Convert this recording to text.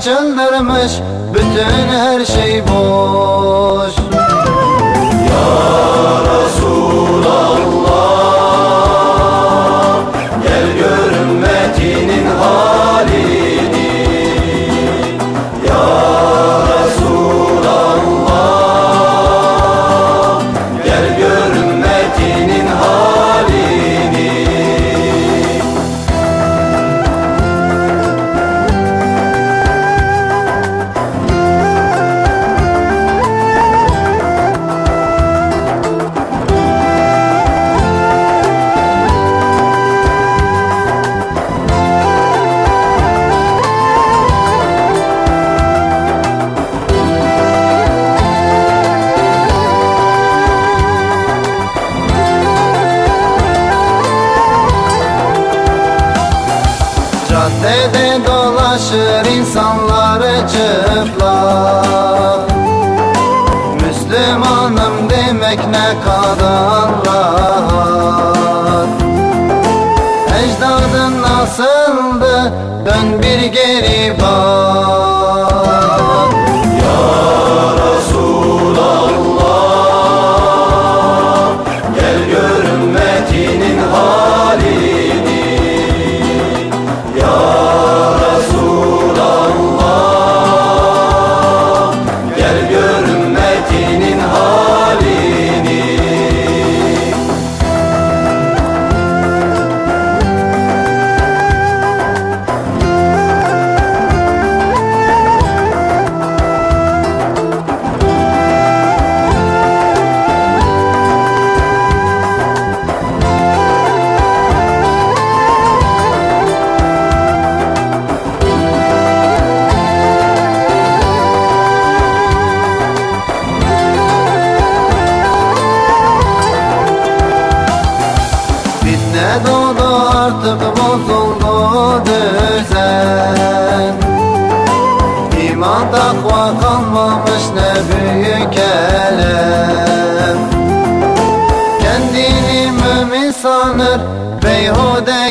çıldırmış bütün her şey boş dolaşır insanları çıplak Müslümanım demek ne kadar rahat Ecdadın nasıldı? Dön bir geri bak artık bozuldu düzen İman takva kalmamış ne büyük elem. Kendini mümin sanır beyhude